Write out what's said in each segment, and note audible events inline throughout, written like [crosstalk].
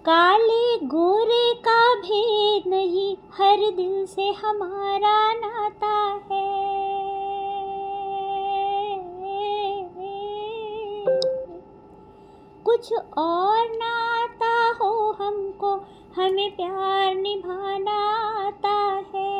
काले गोरे का भेद नहीं, हर दिल से हमारा नाता है। कुछ और नाता हो हमको, हमें प्यार निभाना आता है।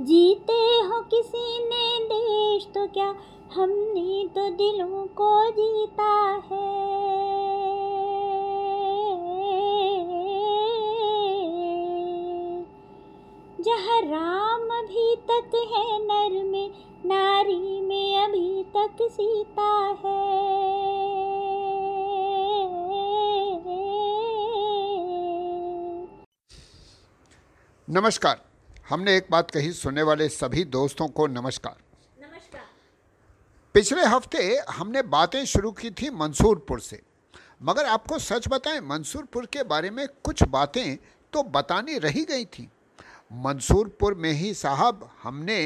जीते हो किसी ने देश तो क्या हमने तो दिलों को जीता है? जहाँ राम अभी तक है, नर में, नारी में अभी तक सीता है। नमस्कार। हमने एक बात कही सुनने वाले सभी दोस्तों को नमस्कार। नमस्कार। पिछले हफ़्ते हमने बातें शुरू की थी मंसूरपुर से। मगर आपको सच बताएँ मंसूरपुर के बारे में कुछ बातें तो बतानी रही गई थी। मंसूरपुर में ही साहब हमने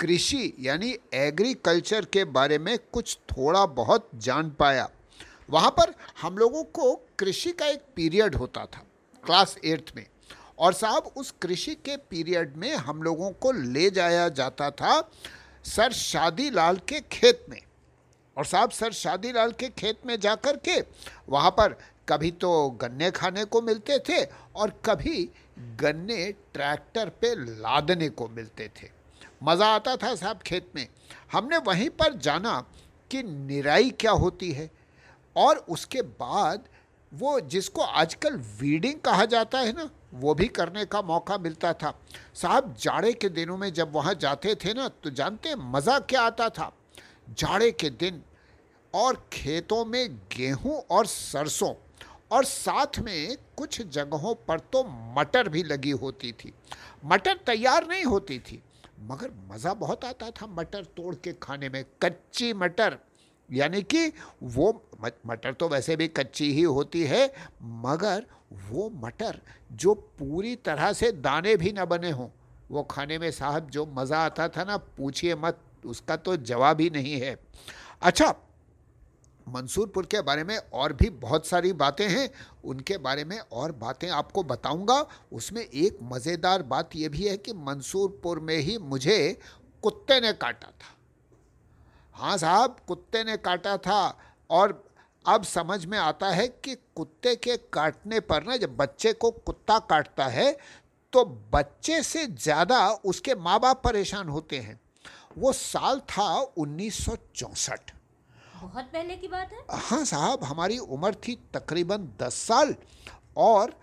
कृषि यानी एग्रीकल्चर के बारे में कुछ थोड़ा बहुत जान पाया। वहाँ पर हम लोगों को कृषि का एक पीरियड होता था क्लास एट्थ में। और साहब, उस कृषि के पीरियड में हम लोगों को ले जाया जाता था सर शादी लाल के खेत में। और साहब, सर शादी लाल के खेत में जा कर के वहाँ पर कभी तो गन्ने खाने को मिलते थे और कभी गन्ने ट्रैक्टर पे लादने को मिलते थे। मज़ा आता था साहब खेत में। हमने वहीं पर जाना कि निराई क्या होती है। और उसके बाद वो जिसको आजकल वीडिंग कहा जाता है ना, वो भी करने का मौका मिलता था। साहब, जाड़े के दिनों में जब वहाँ जाते थे ना तो जानते मज़ा क्या आता था? जाड़े के दिन और खेतों में गेहूँ और सरसों और साथ में कुछ जगहों पर तो मटर भी लगी होती थी। मटर तैयार नहीं होती थी, मगर मज़ा बहुत आता था मटर तोड़ के खाने में। कच्ची मटर यानी कि वो मटर तो वैसे भी कच्ची ही होती है, मगर वो मटर जो पूरी तरह से दाने भी ना बने हों, वो खाने में साहब जो मज़ा आता था ना, पूछिए मत, उसका तो जवाब ही नहीं है। अच्छा मंसूरपुर के बारे में और भी बहुत सारी बातें हैं, उनके बारे में और बातें आपको बताऊँगा। उसमें एक मज़ेदार बात यह भी है कि मंसूरपुर में ही मुझे कुत्ते ने काटा था। हाँ साहब कुत्ते ने काटा था और अब समझ में आता है कि कुत्ते के काटने पर ना जब बच्चे को कुत्ता काटता है तो बच्चे से ज़्यादा उसके माँ बाप परेशान होते हैं। वो साल था उन्नीस बहुत पहले की बात है? हाँ साहब हमारी उम्र थी तकरीबन दस साल और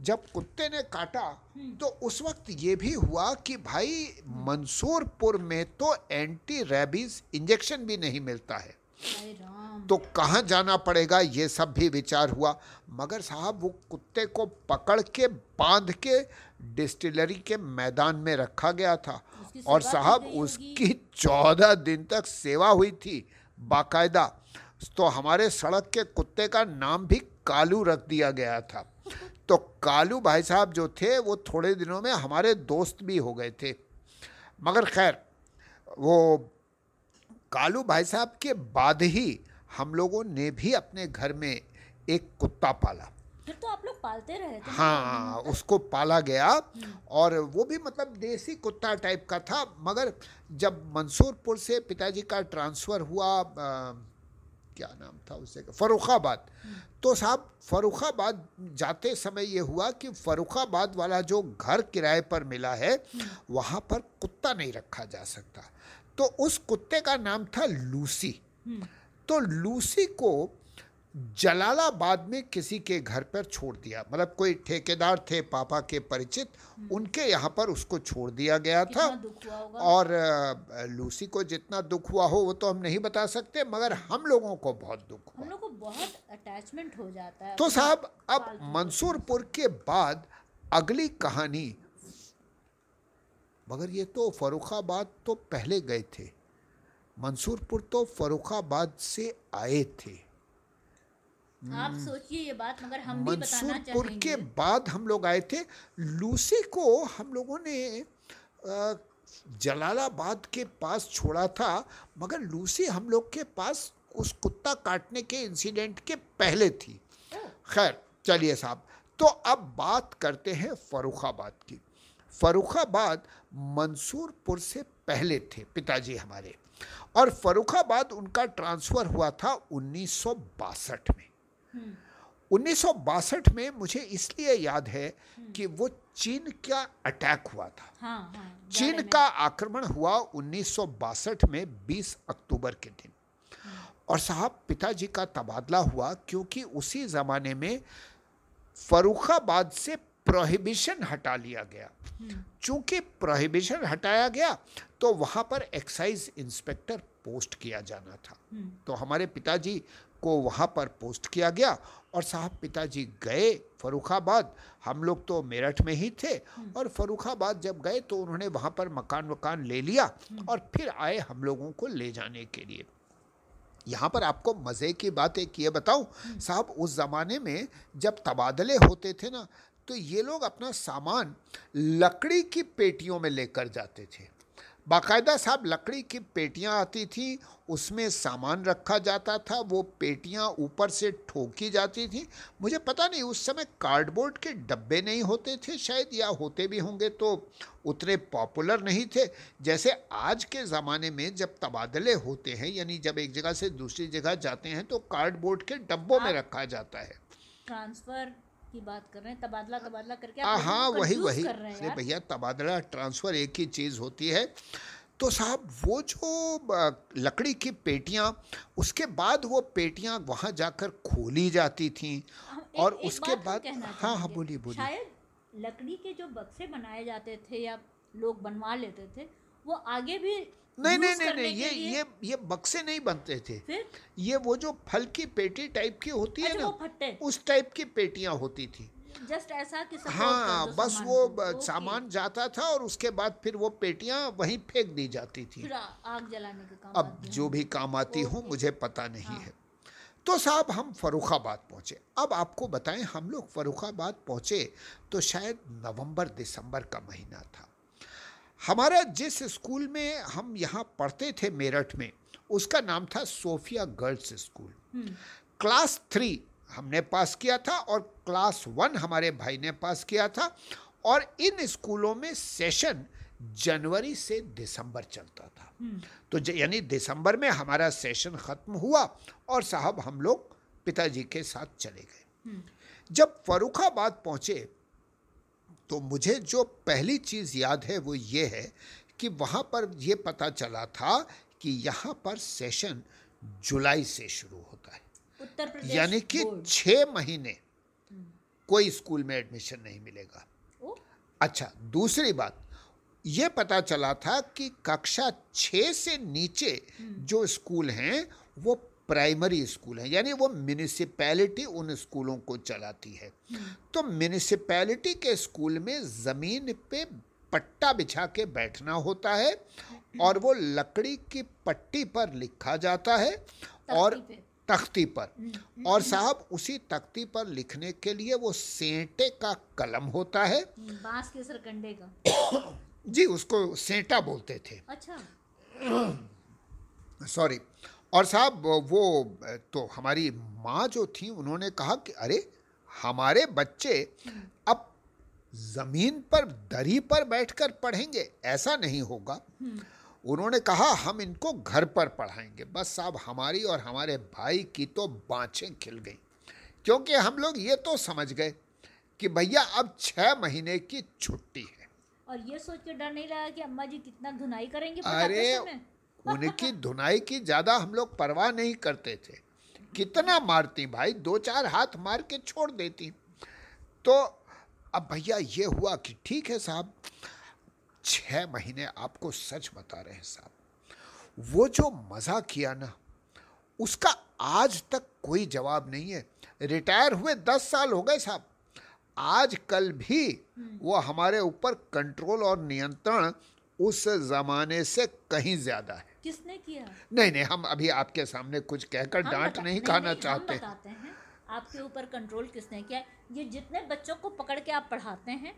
जब कुत्ते ने काटा हम्म। तो उस वक्त ये भी हुआ कि भाई मंसूरपुर में तो एंटी रेबीज इंजेक्शन भी नहीं मिलता है। तो कहाँ जाना पड़ेगा? ये सब भी विचार हुआ। मगर साहब वो कुत्ते को पकड़ के बाँध के डिस्टिलरी के मैदान में रखा गया था। और साहब उसकी चौदह दिन तक सेवा हुई थी बाकायदा। तो हमारे सड़क के कुत्ते का नाम भी कालू रख दिया गया था। तो कालू भाई साहब जो थे वो थोड़े दिनों में हमारे दोस्त भी हो गए थे। मगर खैर वो कालू भाई साहब के बाद ही हम लोगों ने भी अपने घर में एक कुत्ता पाला। फिर तो आप लोग पालते रहे थे। हाँ उसको पाला गया और वो भी मतलब देसी कुत्ता टाइप का था मगर जब मंसूरपुर से पिताजी का ट्रांसफ़र हुआ क्या नाम था उसे? फरुखाबाद। तो साहब फरुखाबाद जाते समय ये हुआ कि फरुखाबाद वाला जो घर किराए पर मिला है वहाँ पर कुत्ता नहीं रखा जा सकता। तो उस कुत्ते का नाम था लूसी। तो लूसी को जलालाबाद में किसी के घर पर छोड़ दिया। मतलब कोई ठेकेदार थे पापा के परिचित हम्म। उनके यहाँ पर उसको छोड़ दिया गया था। और लूसी को जितना दुख हुआ हो वो तो हम नहीं बता सकते मगर हम लोगों को बहुत दुख हुआ। हम लोग को बहुत अटैचमेंट हो जाता है। तो साहब अब मंसूरपुर के बाद अगली कहानी मगर ये तो फरुखाबाद तो पहले गए थे। मंसूरपुर तो फरुखाबाद से आए थे। आप हम्म। सोचिए ये बात मगर हम भी बताना चाहेंगे के बाद हम लोग आए थे लूसी को हम लोगों ने जलालाबाद के पास छोड़ा था मगर लूसी हम लोग के पास उस कुत्ता काटने के इंसिडेंट के पहले थी। खैर चलिए साहब तो अब बात करते हैं फरुखाबाद की। फरुखाबाद मंसूरपुर से पहले थे पिताजी हमारे। और फरुखाबाद उनका ट्रांसफ़र हुआ था उन्नीस में। उन्नीस में मुझे इसलिए याद है कि वो चीन का अटैक हुआ था। हाँ, हाँ, चीन का आक्रमण हुआ उन्नीस में 20 अक्टूबर के दिन। और साहब पिताजी का तबादला हुआ क्योंकि उसी ज़माने में फरुखाबाद से प्रोहिबिशन हटा लिया गया। चूँकि प्रोहिबिशन हटाया गया तो वहाँ पर एक्साइज इंस्पेक्टर पोस्ट किया जाना था। तो हमारे पिताजी को वहाँ पर पोस्ट किया गया और साहब पिताजी गए फरुखाबाद। हम लोग तो मेरठ में ही थे और फरुखाबाद जब गए तो उन्होंने वहाँ पर मकान वकान ले लिया और फिर आए हम लोगों को ले जाने के लिए। यहाँ पर आपको मज़े की बात एक ये बताऊँ, साहब उस ज़माने में जब तबादले होते थे ना तो ये लोग अपना सामान लकड़ी की पेटियों में लेकर जाते थे। बाकायदा साहब लकड़ी की पेटियाँ आती थी उसमें सामान रखा जाता था वो पेटियाँ ऊपर से ठोकी जाती थी। मुझे पता नहीं उस समय कार्डबोर्ड के डब्बे नहीं होते थे शायद या होते भी होंगे तो उतने पॉपुलर नहीं थे। जैसे आज के ज़माने में जब तबादले होते हैं यानी जब एक जगह से दूसरी जगह जाते हैं तो कार्डबोर्ड के डब्बों में रखा जाता है। ट्रांसफ़र की बात कर रहे हैं तबादला तबादला करके हाँ हाँ वही वही। अरे भैया तबादला ट्रांसफ़र एक ही चीज़ होती है। तो साहब वो जो लकड़ी की पेटियाँ उसके बाद वो पेटियाँ वहाँ जाकर खोली जाती थी। और एक उसके बाद हाँ हाँ बोलिए बोलिए। शायद लकड़ी के जो बक्से बनाए जाते थे या लोग बनवा लेते थे वो आगे भी नहीं नहीं नहीं नहीं ये ये ये बक्से नहीं बनते थे। फिर? ये वो जो फल की पेटी टाइप की होती है अच्छा, ना उस टाइप की पेटियाँ होती थी। जस्ट ऐसा कि हाँ बस वो सामान जाता था और उसके बाद फिर वो पेटियाँ वहीं फेंक दी जाती थी। आग जलाने के काम अब जो भी काम आती हूँ मुझे पता नहीं हाँ। है। तो साहब हम फरुखाबाद पहुँचे। अब आपको बताएँ हम लोग फरुखाबाद पहुँचे तो शायद नवंबर दिसंबर का महीना था। हमारा जिस स्कूल में हम यहाँ पढ़ते थे मेरठ में उसका नाम था सोफिया गर्ल्स स्कूल हम्म। क्लास थ्री हमने पास किया था और क्लास वन हमारे भाई ने पास किया था और इन स्कूलों में सेशन जनवरी से दिसंबर चलता था हम्म। तो यानी दिसंबर में हमारा सेशन ख़त्म हुआ और साहब हम लोग पिताजी के साथ चले गए हम्म। जब फरुखाबाद पहुँचे तो मुझे जो पहली चीज़ याद है वो ये है कि वहाँ पर ये पता चला था कि यहाँ पर सेशन जुलाई से शुरू होता है यानी कि छः महीने हम्म। कोई स्कूल में एडमिशन नहीं मिलेगा ओ? अच्छा दूसरी बात ये पता चला था कि कक्षा छः से नीचे हम्म। जो स्कूल हैं वो प्राइमरी स्कूल हैं यानी वो म्यूनिसिपैलिटी उन स्कूलों को चलाती है। तो म्यूनिसिपैलिटी के स्कूल में ज़मीन पे पट्टा बिछा के बैठना होता है और वो लकड़ी की पट्टी पर लिखा जाता है और तख्ती पर। हम्म, और हम्म। साहब उसी तख्ती पर लिखने के लिए वो सेंटे का कलम होता है। बाँस के सरकंडे का। जी उसको सेंटा बोलते थे। अच्छा। [coughs] सॉरी। और साहब वो तो हमारी माँ जो थी उन्होंने कहा कि अरे हमारे बच्चे अब ज़मीन पर दरी पर बैठकर पढ़ेंगे। ऐसा नहीं होगा। उन्होंने कहा हम इनको घर पर पढ़ाएँगे। बस साहब हमारी और हमारे भाई की तो बाँछें खिल गई। क्योंकि हम लोग ये तो समझ गए कि भैया अब छह महीने की छुट्टी है। और ये सोच के डर नहीं लगा कि अम्मा जी कितना धुनाई करेंगे अरे उनकी धुनाई की ज़्यादा हम लोग परवाह नहीं करते थे। कितना मारती भाई, दो चार हाथ मार के छोड़ देती। तो अब भैया ये हुआ कि ठीक है साहब, छह महीने आपको सच बता रहे हैं साहब। वो जो मज़ा किया ना, उसका आज तक कोई जवाब नहीं है। रिटायर हुए दस साल हो गए साहब। आज कल भी वो हमारे ऊपर कंट्रोल और नियंत्रण उस जमाने से कहीं ज़्यादा है। किसने किया? नहीं नहीं हम अभी आपके सामने कुछ कहकर डांट नहीं खाना चाहते। हम बताते हैं आपके ऊपर कंट्रोल किसने किया? ये जितने बच्चों को पकड़ के आप पढ़ाते हैं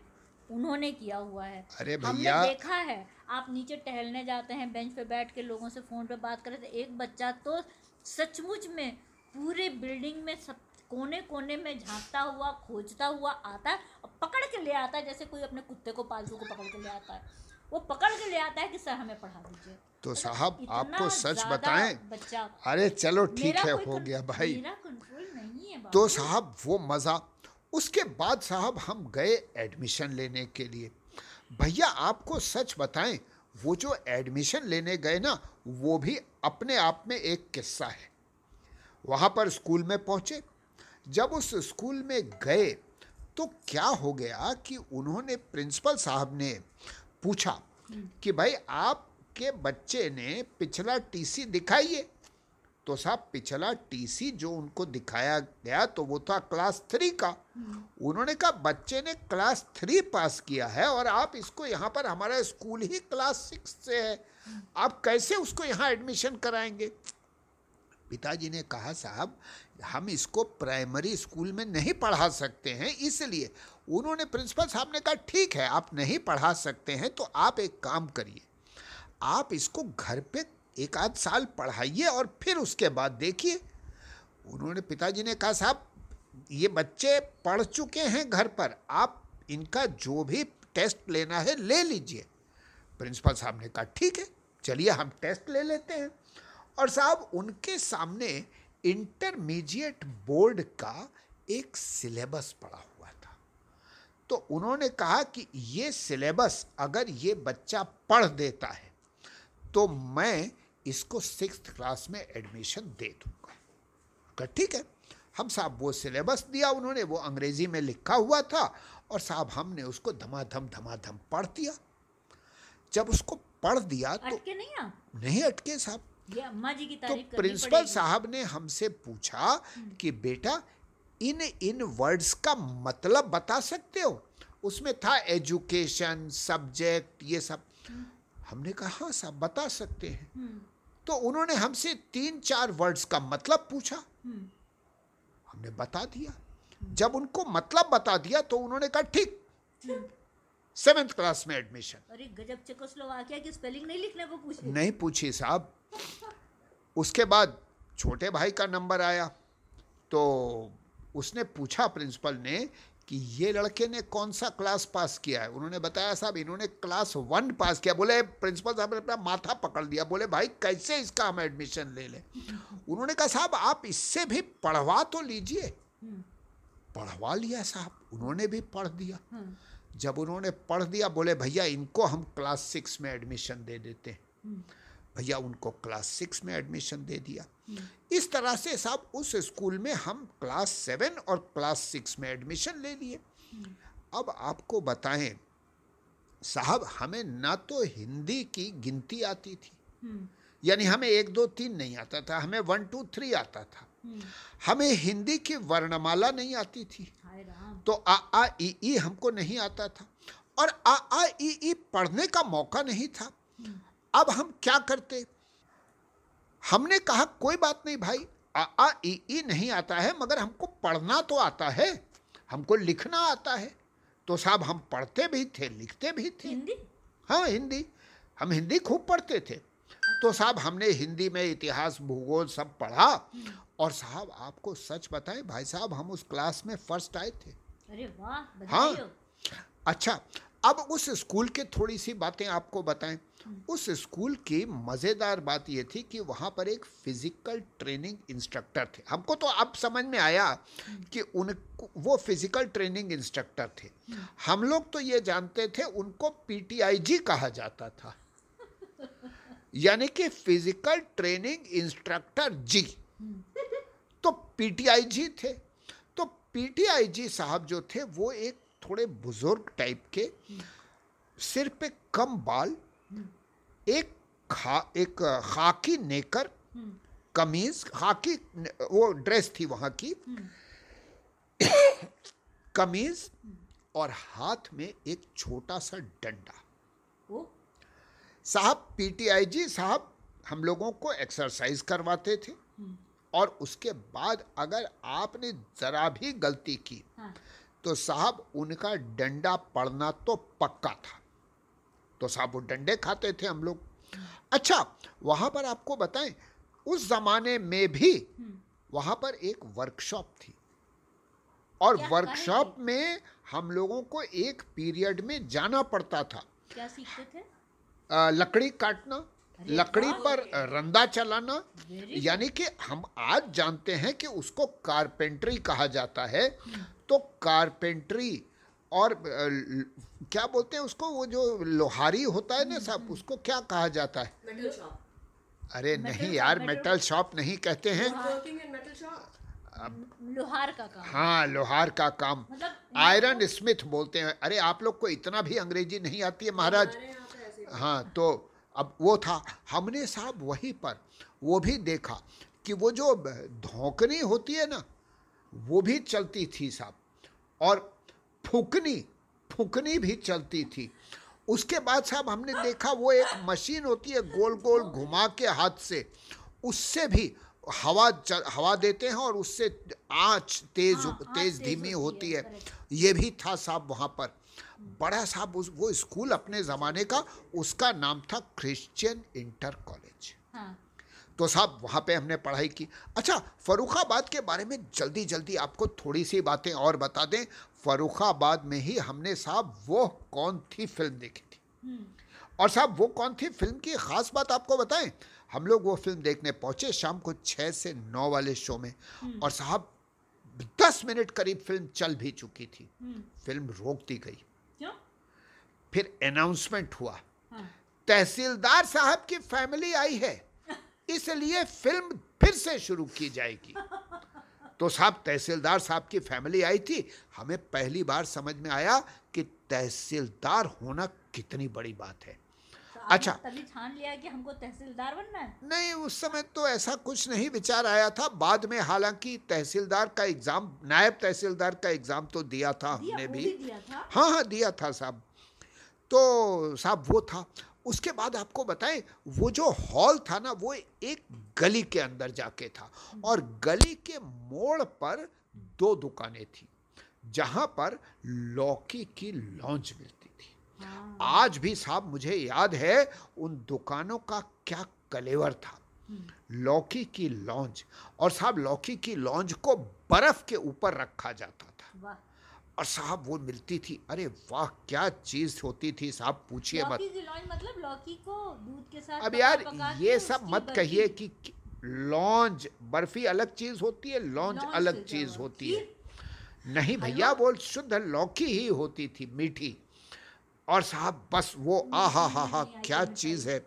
उन्होंने किया हुआ है। अरे भैया। देखा है आप नीचे टहलने जाते हैं बेंच पे बैठ के लोगों से फ़ोन पे बात करे तो एक बच्चा तो सचमुच में पूरे बिल्डिंग में सब कोने कोने में झांकता हुआ खोजता हुआ आता है और पकड़ के ले आता है जैसे कोई अपने कुत्ते को पालतू को पकड़ के ले आता है। वो पकड़ के ले आता है कि सर हमें पढ़ा दीजिए। तो साहब आपको सच बताएँ? अरे चलो ठीक है हो गया भाई। मेरा कंट्रोल नहीं है तो साहब वो मज़ा। उसके बाद साहब हम गए एडमिशन लेने के लिए। भैया आपको सच बताएँ वो जो एडमिशन लेने गए ना वो भी अपने आप में एक किस्सा है। वहाँ पर स्कूल में पहुँचे। जब उस स्कूल में गए तो क्या हो गया कि उन्होंने प्रिंसिपल साहब ने पूछा कि भाई आपके बच्चे ने पिछला टीसी दिखाइए। तो साहब, पिछला टीसी जो उनको दिखाया गया तो वो था क्लास थ्री का। उन्होंने कहा, बच्चे ने क्लास थ्री पास किया है और आप इसको यहाँ पर हमारा स्कूल ही क्लास सिक्स से है। आप कैसे उसको यहाँ एडमिशन कराएँगे? पिताजी ने कहा, साहब हम इसको प्राइमरी स्कूल में नहीं पढ़ा सकते हैं, इसलिए उन्होंने प्रिंसिपल साहब ने कहा, ठीक है, आप नहीं पढ़ा सकते हैं तो आप एक काम करिए। आप इसको घर पे एक आध साल पढ़ाइए और फिर उसके बाद देखिए। उन्होंने पिताजी ने कहा, साहब, ये बच्चे पढ़ चुके हैं घर पर, आप इनका जो भी टेस्ट लेना है ले लीजिए। प्रिंसिपल साहब ने कहा, ठीक है, चलिए हम टेस्ट ले लेते हैं। और साहब, उनके सामने इंटरमीडिएट बोर्ड का एक सिलेबस पड़ा हुआ था। तो उन्होंने कहा कि ये सिलेबस अगर ये बच्चा पढ़ देता है तो मैं इसको सिक्स क्लास में एडमिशन दे दूँगा। ठीक है हम साहब वो सिलेबस दिया उन्होंने वो अंग्रेज़ी में लिखा हुआ था और साहब हमने उसको धमाधम धमाधम पढ़ दिया। जब उसको पढ़ दिया तो अटके नहीं नहीं अटके साहब। अम्मा जी की तो प्रिंसिपल साहब ने हमसे पूछा कि बेटा इन इन वर्ड्स का मतलब बता सकते हो? उसमें था एजुकेशन सब्जेक्ट ये सब। हमने कहा हाँ साहब बता सकते हैं। तो उन्होंने हमसे तीन चार वर्ड्स का मतलब पूछा। हमने बता दिया। जब उनको मतलब बता दिया तो उन्होंने कहा ठीक। सेवेंथ क्लास में एडमिशन अरे गजब चेकोस्लोवाकिया की स्पेलिंग नहीं लिखने को पूछी। नहीं पूछी साहब। उसके बाद छोटे भाई का नंबर आया। तो उसने पूछा प्रिंसिपल ने कि ये लड़के ने कौन सा क्लास पास किया है? उन्होंने बताया साहब इन्होंने क्लास वन पास किया। बोले प्रिंसिपल साहब ने अपना माथा पकड़ लिया। बोले भाई कैसे इसका हम एडमिशन ले लें? उन्होंने कहा साहब आप इससे भी पढ़वा तो लीजिए। पढ़वा लिया साहब। उन्होंने भी पढ़ दिया। जब उन्होंने पढ़ दिया बोले भैया इनको हम क्लास सिक्स में एडमिशन दे देते हैं। भैया उनको क्लास सिक्स में एडमिशन दे दिया। इस तरह से साहब उस स्कूल में हम क्लास सेवन और क्लास सिक्स में एडमिशन ले लिए। अब आपको बताएँ साहब हमें ना तो हिंदी की गिनती आती थी। यानी हमें एक दो तीन नहीं आता था हमें वन टू थ्री आता था। हमें हिंदी की वर्णमाला नहीं आती थी। तो आ आ ई ई हमको नहीं आता था। और आ आ ई ई पढ़ने का मौका नहीं था। अब हम क्या करते? हमने कहा कोई बात नहीं भाई आ आ ई ई नहीं आता है मगर हमको पढ़ना तो आता है हमको लिखना आता है। तो साहब हम पढ़ते भी थे लिखते भी थे। हिंदी? हाँ हिंदी। हम हिंदी खूब पढ़ते थे। तो साहब हमने हिंदी में इतिहास भूगोल सब पढ़ा। और साहब आपको सच बताएँ भाई साहब हम उस क्लास में फ़र्स्ट आए थे। अरे वाह हाँ। अच्छा अब उस स्कूल के थोड़ी सी बातें आपको बताएँ। उस स्कूल की मज़ेदार बात यह थी कि वहाँ पर एक फ़िज़िकल ट्रेनिंग इंस्ट्रक्टर थे। हमको तो अब समझ में आया कि उन वो फ़िज़िकल ट्रेनिंग इंस्ट्रक्टर थे। हम लोग तो ये जानते थे उनको पीटीआईजी कहा जाता था। [laughs] यानी कि फ़िज़िकल ट्रेनिंग इंस्ट्रक्टर जी तो पीटीआईजी थे। तो पीटीआईजी साहब जो थे वो एक थोड़े बुज़ुर्ग टाइप के सिर पे कम बाल एक खा एक खाकी नेकर कमीज खाकी वो ड्रेस थी वहाँ की कमीज और हाथ में एक छोटा सा डंडा। साहब पीटीआईजी साहब हम लोगों को एक्सरसाइज करवाते थे। और उसके बाद अगर आपने जरा भी गलती की हाँ। तो साहब उनका डंडा पड़ना तो पक्का था। तो साहब वो डंडे खाते थे हम लोग। अच्छा वहाँ पर आपको बताएँ उस जमाने में भी वहाँ पर एक वर्कशॉप थी। और वर्कशॉप में हम लोगों को एक पीरियड में जाना पड़ता था। क्या सीखते थे? आ, लकड़ी काटना। लकड़ी पर रंदा चलाना यानी कि हम आज जानते हैं कि उसको कारपेंट्री कहा जाता है। तो कारपेंट्री और क्या बोलते हैं उसको? वो जो लोहारी होता है ना हम्म, साहब हम्म। उसको क्या कहा जाता है? अरे नहीं यार मेटल शॉप नहीं कहते हैं। लोहार का काम। हाँ लोहार का काम। मतलब आयरन स्मिथ बोलते हैं। अरे आप लोग को इतना भी अंग्रेज़ी नहीं आती है महाराज। हाँ तो अब वो था। हमने साहब वहीं पर वो भी देखा कि वो जो धोकनी होती है ना वो भी चलती थी साहब। और फूकनी फूकनी भी चलती थी। उसके बाद साहब हमने देखा वो एक मशीन होती है गोल गोल घुमा के हाथ से उससे भी हवा चल, हवा देते हैं और उससे आँच तेज हाँ, तेज धीमी होती है ये भी था साहब वहाँ पर। बड़ा साहब उस वो स्कूल अपने ज़माने का उसका नाम था क्रिश्चियन इंटर कॉलेज हाँ। तो साहब वहाँ पे हमने पढ़ाई की अच्छा फरुखाबाद के बारे में जल्दी जल्दी आपको थोड़ी सी बातें और बता दें फरुखाबाद में ही हमने साहब वो कौन थी फ़िल्म देखी थी हम्म। और साहब वो कौन थी फ़िल्म की ख़ास बात आपको बताएँ हम लोग वो फ़िल्म देखने पहुँचे शाम को छः से नौ वाले शो में हम्म। और साहब दस मिनट करीब फ़िल्म चल भी चुकी थी हम्म। फ़िल्म रोक दी गई फिर अनाउंसमेंट हुआ। हाँ। तहसीलदार साहब की फैमिली आई है। [laughs] इसलिए फ़िल्म फिर से शुरू की जाएगी। तो साहब तहसीलदार साहब की फैमिली आई थी। हमें पहली बार समझ में आया कि तहसीलदार होना कितनी बड़ी बात है। तो अच्छा। तभी छान लिया कि हमको तहसीलदार बनना है? नहीं उस समय तो ऐसा कुछ नहीं विचार आया था। बाद में हालाँकि तहसीलदार का एग्ज़ाम नायब तहसीलदार का एग्ज़ाम तो दिया था हमने भी दिया था? हाँ हाँ दिया था साहब। तो साहब वो था। उसके बाद आपको बताएँ वो जो हॉल था ना वो एक गली के अंदर जाके था और गली के मोड़ पर दो दुकानें थी जहाँ पर लौकी की लॉन्च मिलती थी। हाँ। आज भी साहब मुझे याद है उन दुकानों का क्या कलेवर था। हम्म। लौकी की लॉन्च और साहब लौकी की लॉन्च को बर्फ़ के ऊपर रखा जाता था। और साहब वो मिलती थी। अरे वाह क्या चीज़ होती थी साहब पूछिए मत। मतलब लौकी को दूध के साथ अब यार ये सब मत कहिए कि लॉन्ज बर्फ़ी अलग चीज़ होती है लॉन्ज अलग चीज़ होती है। नहीं भैया वो शुद्ध लौकी ही होती थी मीठी। और साहब बस वो आ हा हा हा क्या चीज़ है।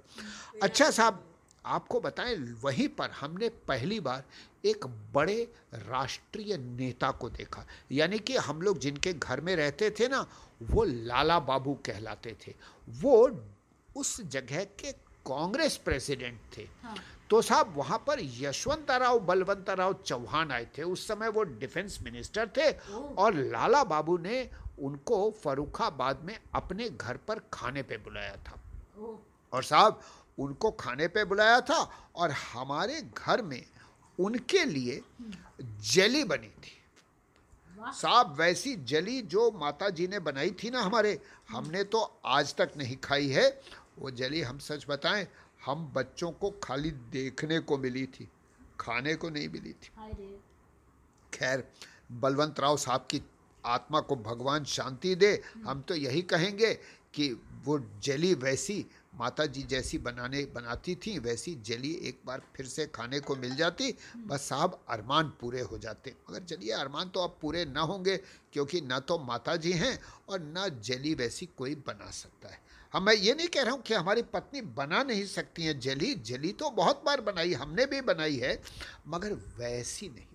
अच्छा साहब आपको बताएँ वहीं पर हमने पहली बार एक बड़े राष्ट्रीय नेता को देखा। यानी कि हम लोग जिनके घर में रहते थे ना वो लाला बाबू कहलाते थे। वो उस जगह के कांग्रेस प्रेसिडेंट थे। हाँ। तो साहब वहाँ पर यशवंतराव बलवंतराव चौहान आए थे। उस समय वो डिफेंस मिनिस्टर थे और लाला बाबू ने उनको फरुखाबाद में अपने घर पर खाने पे बुलाया था। और साहब उनको खाने पे बुलाया था और हमारे घर में उनके लिए जली बनी थी। साहब वैसी जली जो माता जी ने बनाई थी ना हमारे हमने तो आज तक नहीं खाई है। वो जली हम सच बताएँ हम बच्चों को खाली देखने को मिली थी खाने को नहीं मिली थी। खैर बलवंत राव साहब की आत्मा को भगवान शांति दे। हम तो यही कहेंगे कि वो जली वैसी माता जी जैसी बनाने, बनाती थी, वैसी जली एक बार फिर से खाने को मिल जाती, बस साहब अरमान पूरे हो जाते। मगर चलिए अरमान तो अब पूरे ना होंगे, क्योंकि ना तो माता जी हैं और ना जली वैसी कोई बना सकता है। हम मैं ये नहीं कह रहा हूँ कि हमारी पत्नी बना नहीं सकती हैं जली। जली तो बहुत बार बनाई, हमने भी बनाई है, मगर वैसी नहीं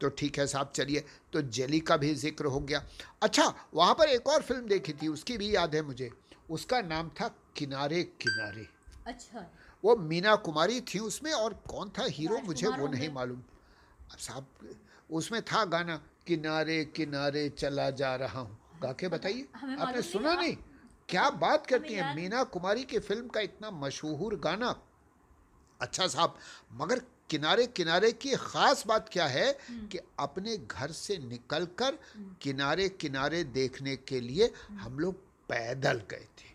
तो ठीक है साहब, चलिए तो जली का भी ज़िक्र हो गया। अच्छा वहाँ पर एक और फ़िल्म देखी थी, उसकी भी याद है मुझे। उसका नाम था किनारे किनारे। अच्छा। वो मीना कुमारी थी उसमें और कौन था हीरो मुझे वो नहीं मालूम। अब साहब उसमें था गाना किनारे किनारे चला जा रहा हूँ। गा के बताइए आपने सुना नहीं, क्या बात करती हैं? मीना कुमारी की फ़िल्म का इतना मशहूर गाना। अच्छा साहब मगर किनारे किनारे की खास बात क्या है हम्म। कि अपने घर से निकलकर किनारे किनारे देखने के लिए हम्म। हम लोग पैदल गए थे।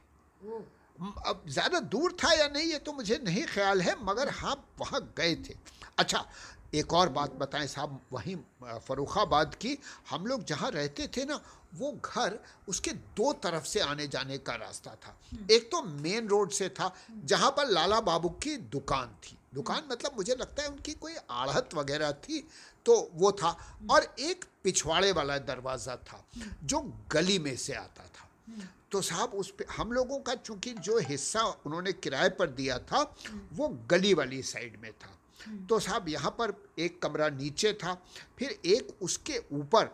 अब ज़्यादा दूर था या नहीं ये तो मुझे नहीं ख्याल है मगर हाँ वहाँ गए थे। अच्छा एक और बात बताएँ साहब वहीं फरुखाबाद की हम लोग जहाँ रहते थे ना वो घर उसके दो तरफ़ से आने जाने का रास्ता था। एक तो मेन रोड से था जहाँ पर लाला बाबू की दुकान थी। दुकान मतलब मुझे लगता है उनकी कोई आढ़त वगैरह थी तो वो था। और एक पिछवाड़े वाला दरवाज़ा था जो गली में से आता था। तो साहब उस पर हम लोगों का चूँकि जो हिस्सा उन्होंने किराए पर दिया था वो गली वाली साइड में था। तो साहब यहाँ पर एक कमरा नीचे था फिर एक उसके ऊपर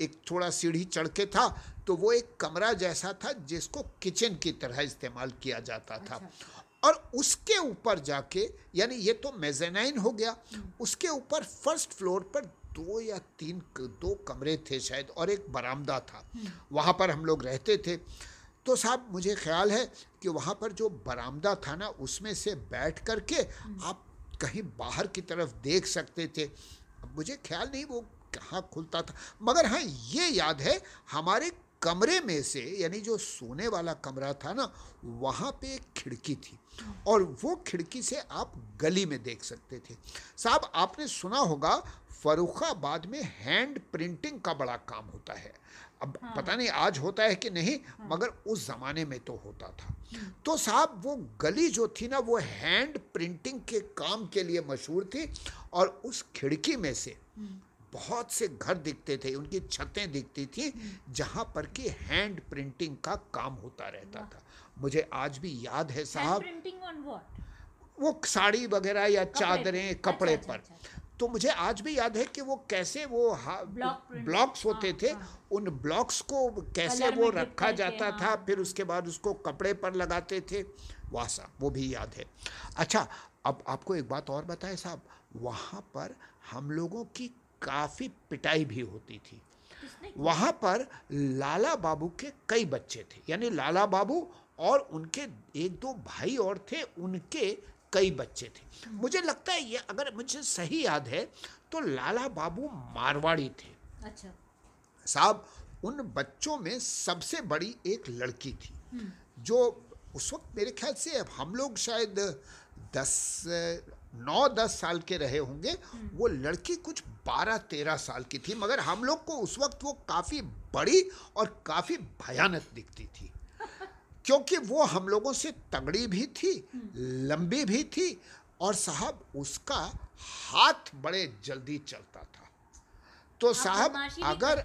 एक थोड़ा सीढ़ी चढ़ के था तो वो एक कमरा जैसा था जिसको किचन की तरह इस्तेमाल किया जाता था। और उसके ऊपर जाके यानी ये तो मेजेनाइन हो गया उसके ऊपर फ़र्स्ट फ्लोर पर दो या तीन दो कमरे थे शायद, और एक बरामदा था। वहाँ पर हम लोग रहते थे। तो साहब, मुझे ख्याल है कि वहाँ पर जो बरामदा था ना, उसमें से बैठ कर के आप कहीं बाहर की तरफ़ देख सकते थे। मुझे ख्याल नहीं वो कहाँ खुलता था। मगर हाँ ये याद है, हमारे कमरे में से यानी जो सोने वाला कमरा था ना वहाँ पे एक खिड़की थी। और वो खिड़की से आप गली में देख सकते थे। साहब आपने सुना होगा फरुखाबाद में हैंड प्रिंटिंग का बड़ा काम होता है। अब हाँ। पता नहीं आज होता है कि नहीं हाँ। मगर उस ज़माने में तो होता था। तो साहब वो गली जो थी ना वो हैंड प्रिंटिंग के काम के लिए मशहूर थी और उस खिड़की में से बहुत से घर दिखते थे उनकी छतें दिखती थी जहाँ पर कि हैंड प्रिंटिंग का काम होता रहता था। मुझे आज भी याद है साहब। प्रिंटिंग ऑन व्हाट वो साड़ी वगैरह या चादरें पे। कपड़े अच्छा, पर। अच्छा, अच्छा, तो मुझे आज भी याद है कि वो कैसे वो ब्लॉक ब्लॉक्स होते हाँ, थे हाँ। उन ब्लॉक्स को कैसे वो रखा जाता हाँ, था। फिर उसके बाद उसको कपड़े पर लगाते थे। वाह साहब वो भी याद है। अच्छा अब आपको एक बात और बताएँ साहब वहाँ पर हम लोगों की काफ़ी पिटाई भी होती थी। वहाँ पर लाला बाबू के कई बच्चे थे। यानी लाला बाबू और उनके एक दो भाई और थे उनके कई बच्चे थे। मुझे लगता है ये अगर मुझे सही याद है तो लाला बाबू मारवाड़ी थे। अच्छा। साहब उन बच्चों में सबसे बड़ी एक लड़की थी। जो उस वक्त मेरे ख्याल से हम लोग शायद दस नौ दस साल के रहे होंगे वो लड़की कुछ बारह तेरह साल की थी मगर हम लोग को उस वक्त वो काफ़ी बड़ी और काफ़ी भयानक दिखती थी। [laughs] क्योंकि वो हम लोगों से तगड़ी भी थी लंबी भी थी और साहब उसका हाथ बड़े जल्दी चलता था। तो साहब अगर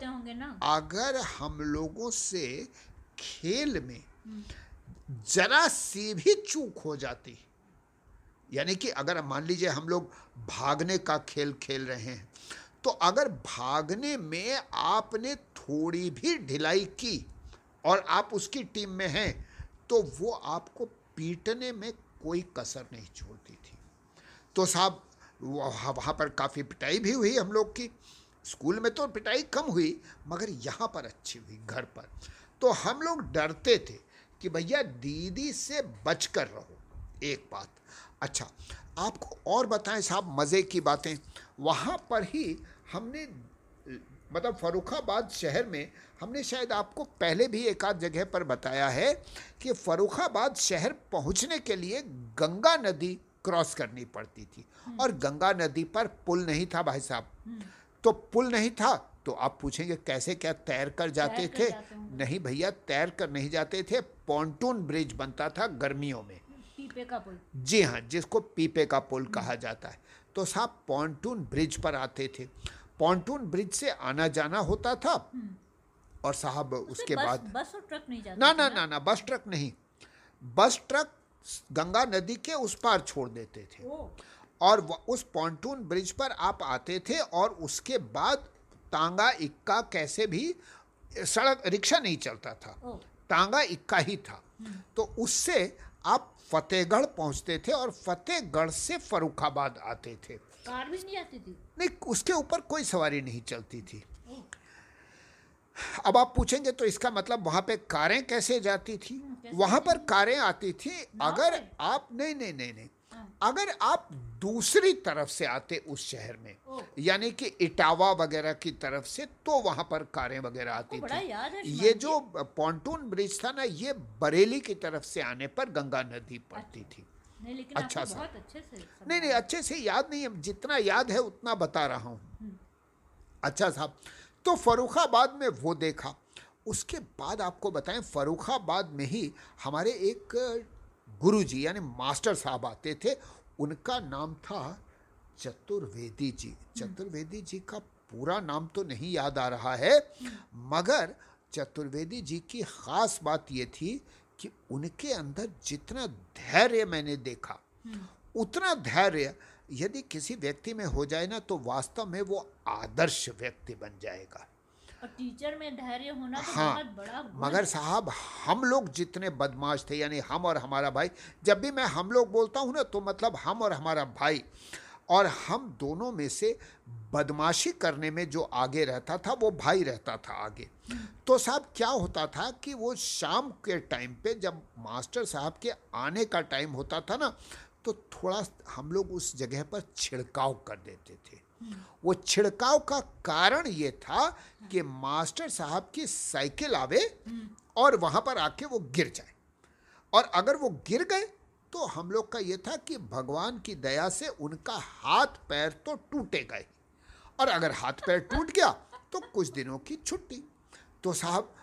अगर हम लोगों से खेल में जरा सी भी चूक हो जाती यानी कि अगर मान लीजिए हम लोग भागने का खेल खेल रहे हैं तो अगर भागने में आपने थोड़ी भी ढिलाई की और आप उसकी टीम में हैं तो वो आपको पीटने में कोई कसर नहीं छोड़ती थी। तो साहब, वहाँ पर काफ़ी पिटाई भी हुई हम लोग की। स्कूल में तो पिटाई कम हुई, मगर यहाँ पर अच्छी हुई, घर पर। तो हम लोग डरते थे कि भैया दीदी से बच कर रहो, एक बात। अच्छा आपको और बताएँ साहब मज़े की बातें। वहाँ पर ही हमने मतलब फरुखाबाद शहर में हमने शायद आपको पहले भी एक आध जगह पर बताया है कि फरुखाबाद शहर पहुँचने के लिए गंगा नदी क्रॉस करनी पड़ती थी। और गंगा नदी पर पुल नहीं था भाई साहब। तो पुल नहीं था तो आप पूछेंगे कैसे क्या तैर कर जाते तैर कर थे? जाते नहीं भैया तैर कर नहीं जाते थे। पॉन्टून ब्रिज बनता था गर्मियों में। पीपे का पुल। जी हाँ जिसको पीपे का पुल कहा जाता है। तो साहब पॉन्टून ब्रिज पर आते थे। पॉन्टून ब्रिज से आना जाना होता था और साहब उसके बस, बाद बस और ट्रक नहीं जाते ना ना ना? ना बस ट्रक नहीं। बस ट्रक गंगा नदी के उस पार छोड़ देते थे। और उस पॉन्टून ब्रिज पर आप आते थे और उसके बाद तांगा इक्का कैसे भी सड़क रिक्शा नहीं चलता था। तांगा इक्का ही था। तो उससे आप फतेहगढ़ पहुँचते थे और फतेहगढ़ से फरुखाबाद आते थे। कार भी नहीं आती थी? नहीं उसके ऊपर कोई सवारी नहीं चलती थी। अब आप पूछेंगे तो इसका मतलब वहाँ पे कारें कैसे जाती थी? वहाँ पर कारें आती थी अगर आप नहीं नहीं नहीं नहीं। अगर आप दूसरी तरफ़ से आते उस शहर में यानी कि इटावा वगैरह की तरफ़ से तो वहाँ पर कारें वगैरह आती थी। ये जो पॉन्टून ब्रिज था ना ये बरेली की तरफ़ से आने पर गंगा नदी पड़ती थी। नहीं लेकिन अच्छा सा। बहुत अच्छे से नहीं नहीं अच्छे से याद नहीं है जितना याद है उतना बता रहा हूँ। अच्छा साहब तो फरुखाबाद में वो देखा। उसके बाद आपको बताएँ फरुखाबाद में ही हमारे एक गुरुजी, यानी मास्टर साहब आते थे, उनका नाम था चतुर्वेदी जी। चतुर्वेदी जी का पूरा नाम तो नहीं याद आ रहा है, मगर चतुर्वेदी जी की खास बात ये थी कि उनके अंदर जितना धैर्य मैंने देखा, उतना धैर्य यदि किसी व्यक्ति में हो जाए ना तो वास्तव में वो आदर्श व्यक्ति बन जाएगा। टीचर में धैर्य होना तो हाँ, बहुत बड़ा मगर साहब हम लोग जितने बदमाश थे यानी हम और हमारा भाई जब भी मैं हम लोग बोलता हूँ ना तो मतलब हम और हमारा भाई और हम दोनों में से बदमाशी करने में जो आगे रहता था वो भाई रहता था आगे। तो साहब क्या होता था कि वो शाम के टाइम पे जब मास्टर साहब के आने का टाइम होता था ना तो थोड़ा हम लोग उस जगह पर छिड़काव कर देते थे। वो छिड़काव का कारण ये था कि मास्टर साहब की साइकिल आवे और वहाँ पर आके वो गिर जाए। और अगर वो गिर गए तो हम लोग का ये था कि भगवान की दया से उनका हाथ पैर तो टूटे गए। और अगर हाथ पैर टूट गया तो कुछ दिनों की छुट्टी। तो साहब,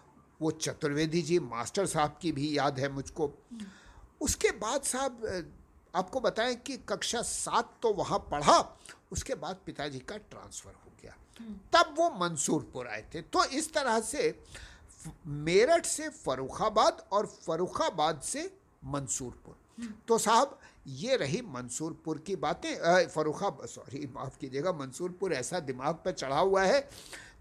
वो चतुर्वेदी जी, मास्टर साहब की भी याद है मुझको। उसके बाद साहब आपको बताएँ कि कक्षा सात तो वहाँ पढ़ा उसके बाद पिताजी का ट्रांसफ़र हो गया। तब वो मंसूरपुर आए थे। तो इस तरह से मेरठ से फरुखाबाद और फरुखाबाद से मंसूरपुर। तो साहब, ये रही मंसूरपुर की बातें। फरुखाबाद सॉरी, माफ़ कीजिएगा, मंसूरपुर ऐसा दिमाग पर चढ़ा हुआ है।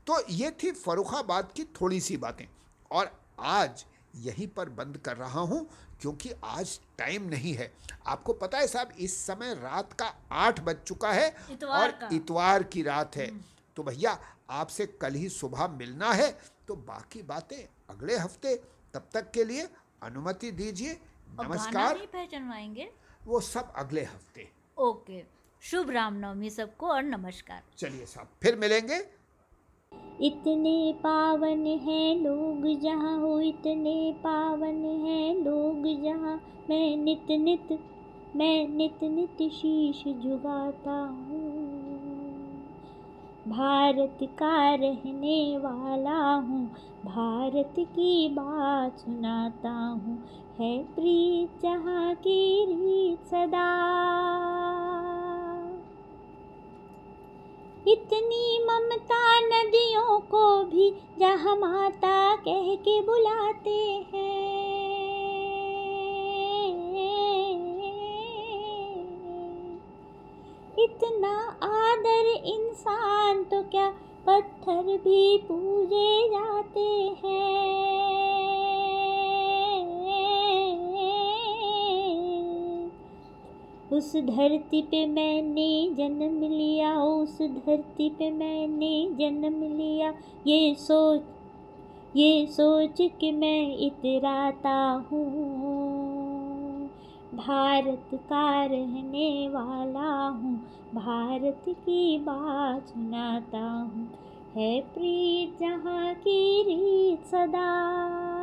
तो ये थी फरुखाबाद की थोड़ी सी बातें। और आज यहीं पर बंद कर रहा हूँ क्योंकि आज टाइम नहीं है। आपको पता है साहब इस समय रात का आठ बज चुका है और इतवार की रात है। तो भैया आपसे कल ही सुबह मिलना है तो बाकी बातें अगले हफ़्ते तब तक के लिए अनुमति दीजिए। नमस्कार। पहचानवाएँगे? वो सब अगले हफ़्ते। ओके। शुभ रामनवमी सबको और नमस्कार। चलिए साहब फिर मिलेंगे। इतने पावन हैं लोग जहाँ हो इतने पावन हैं लोग जहाँ। मैं नित नित, मैं नित नित शीश झुकाता हूँ। भारत का रहने वाला हूँ, भारत की बात सुनाता हूँ। है प्रीत जहाँ की रीत सदा। इतनी ममता नदियों को भी जहाँ माता कह के बुलाते हैं। इतना आदर इंसान तो क्या पत्थर भी पूजे जाते हैं। उस धरती पे मैंने जन्म लिया, उस धरती पे मैंने जन्म लिया। ये सोच ये सोच के मैं इतराता हूँ। भारत का रहने वाला हूँ, भारत की बात सुनाता हूँ। है प्रीत जहाँ की रीत सदा।